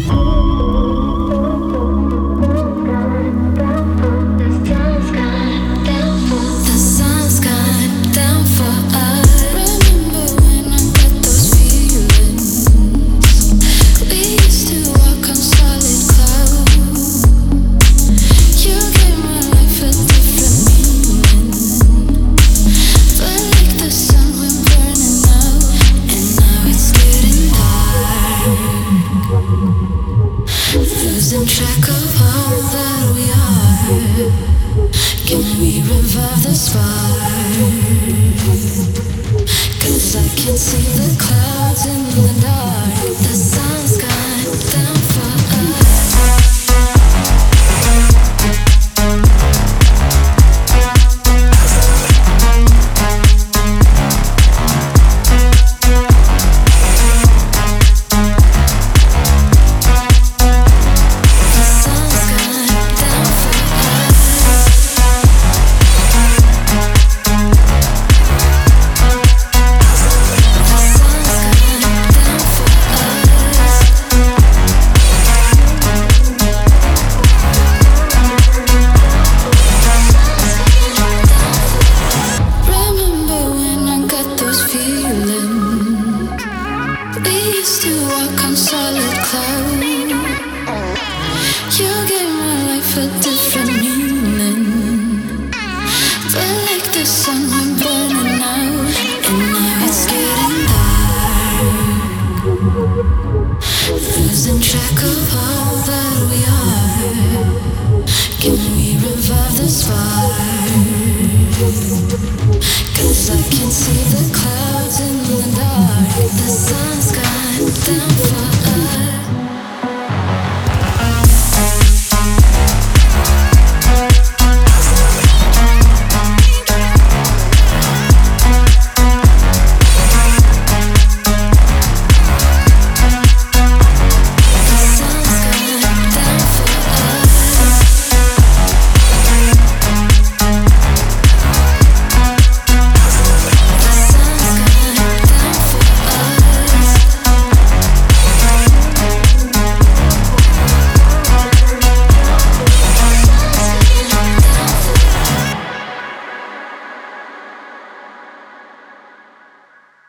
people. We revive the spark. solid. You gave my life a different meaning. Like the sun burning out, and now it's getting dark. Losing track of all that we are. Can we revive the spark? Cause I can see the clouds in the dark.